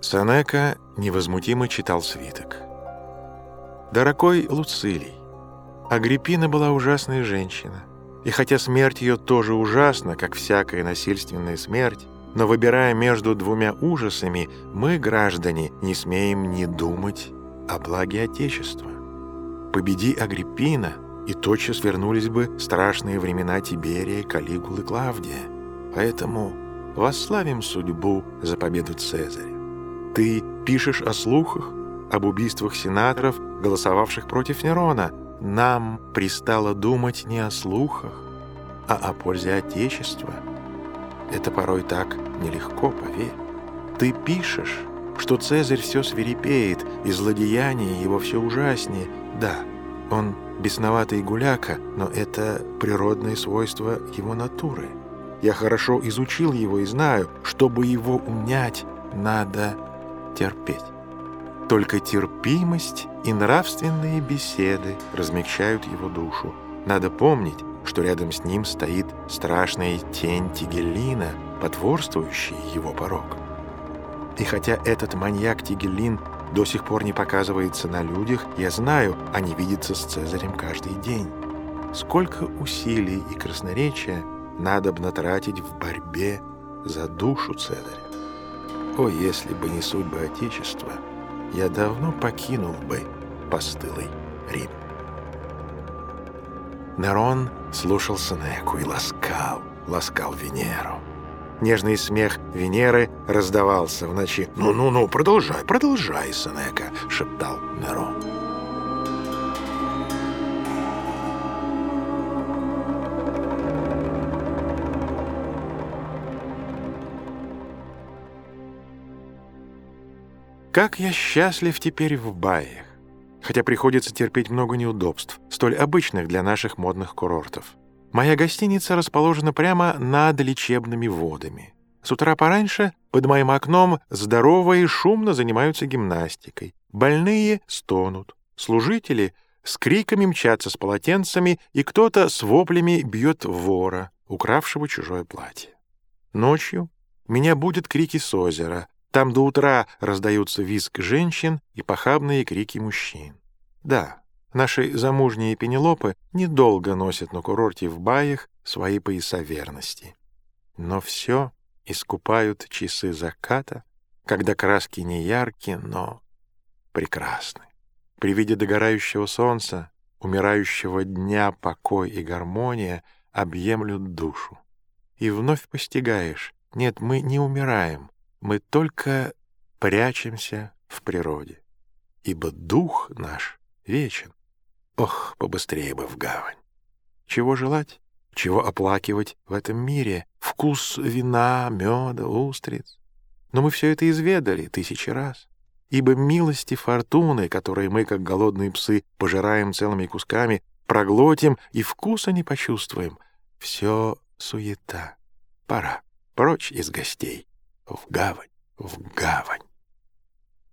Санека невозмутимо читал свиток. «Дорогой Луцилий, Агриппина была ужасная женщина, и хотя смерть ее тоже ужасна, как всякая насильственная смерть, но выбирая между двумя ужасами, мы, граждане, не смеем не думать о благе Отечества. Победи Агриппина, и тотчас вернулись бы страшные времена Тиберия, Калигулы, Клавдия. Поэтому восславим судьбу за победу Цезаря. Ты пишешь о слухах, об убийствах сенаторов, голосовавших против Нерона. Нам пристало думать не о слухах, а о пользе Отечества. Это порой так нелегко, поверь. Ты пишешь, что Цезарь все свирепеет, и злодеяние его все ужаснее. Да, он бесноватый гуляка, но это природное свойство его натуры. Я хорошо изучил его и знаю, чтобы его унять, надо терпеть. Только терпимость и нравственные беседы размягчают его душу. Надо помнить, что рядом с ним стоит страшная тень Тигеллина, потворствующая его порог. И хотя этот маньяк Тигеллин до сих пор не показывается на людях, я знаю, они видятся с Цезарем каждый день. Сколько усилий и красноречия надо бы натратить в борьбе за душу Цезаря. О, если бы не судьба Отечества, я давно покинул бы постылый Рим. Нерон слушал Сенеку и ласкал, ласкал Венеру. Нежный смех Венеры раздавался в ночи. «Ну-ну-ну, продолжай, продолжай, Сенека», — шептал Нерон. Как я счастлив теперь в Баях, хотя приходится терпеть много неудобств, столь обычных для наших модных курортов. Моя гостиница расположена прямо над лечебными водами. С утра пораньше под моим окном здоровые шумно занимаются гимнастикой. Больные стонут. Служители с криками мчатся с полотенцами, и кто-то с воплями бьет вора, укравшего чужое платье. Ночью меня будут крики с озера. Там до утра раздаются визг женщин и похабные крики мужчин. Да, Наши замужние пенелопы недолго носят на курорте в баях свои пояса верности. Но все искупают часы заката, когда краски не яркие, но прекрасны. При виде догорающего солнца, умирающего дня покой и гармония объемлют душу. И вновь постигаешь, нет, мы не умираем, мы только прячемся в природе, ибо дух наш вечен. Ох, побыстрее бы в гавань. Чего желать? Чего оплакивать в этом мире? Вкус вина, меда, устриц. Но мы все это изведали тысячи раз. Ибо милости фортуны, которые мы, как голодные псы, пожираем целыми кусками, проглотим и вкуса не почувствуем, все суета. Пора. Прочь из гостей. В гавань, в гавань.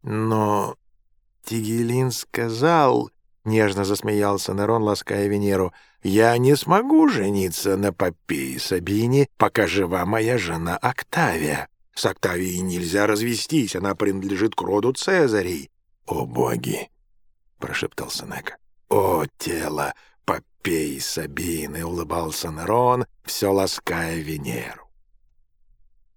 Но Тигелин сказал, — нежно засмеялся Нерон, лаская Венеру. «Я не смогу жениться на Попее Сабине, пока жива моя жена Октавия. С Октавией нельзя развестись, она принадлежит к роду Цезарей». «О боги!» — прошептал Сенека. «О тело Попеи Сабины!» — улыбался Нерон, все лаская Венеру.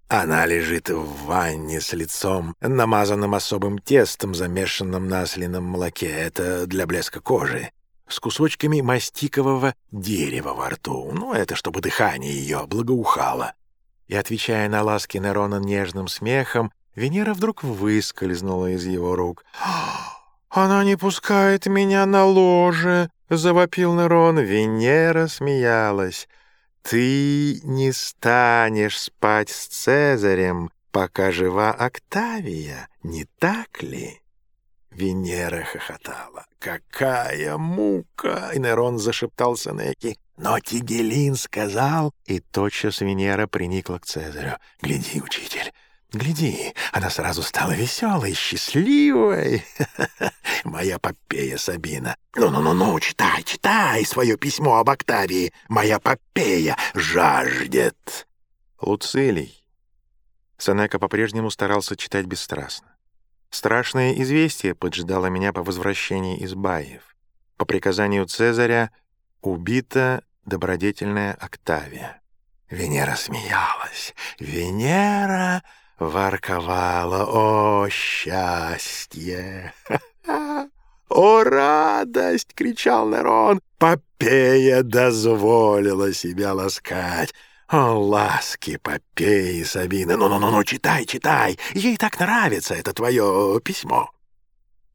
Она лежит в ванне с лицом, намазанным особым тестом, замешанным на ослином молоке. Это для блеска кожи. С кусочками мастикового дерева во рту. Ну, это чтобы дыхание ее благоухало. И, отвечая на ласки Нерона нежным смехом, Венера вдруг выскользнула из его рук. «Она не пускает меня на ложе!» — завопил Нерон. Венера смеялась. «Ты не станешь спать с Цезарем, пока жива Октавия, не так ли?» Венера хохотала. «Какая мука!» — и Нерон зашептал Сенеки. «Но Тигелин сказал...» И тотчас Венера приникла к Цезарю. «Гляди, учитель, гляди, она сразу стала веселой, счастливой. Моя Попея Сабина. Ну-ну-ну-ну, читай, читай свое письмо об Октавии. Моя Попея жаждет. Луцилий. Сенека по-прежнему старался читать бесстрастно. Страшное известие поджидало меня по возвращении из Баев. По приказанию Цезаря убита добродетельная Октавия. Венера смеялась. Венера ворковала. О, счастье! «О, радость!» — кричал Нерон. «Попея дозволила себя ласкать». «О, ласки Попеи, Сабина! Ну-ну-ну, читай, читай! Ей так нравится это твое письмо!»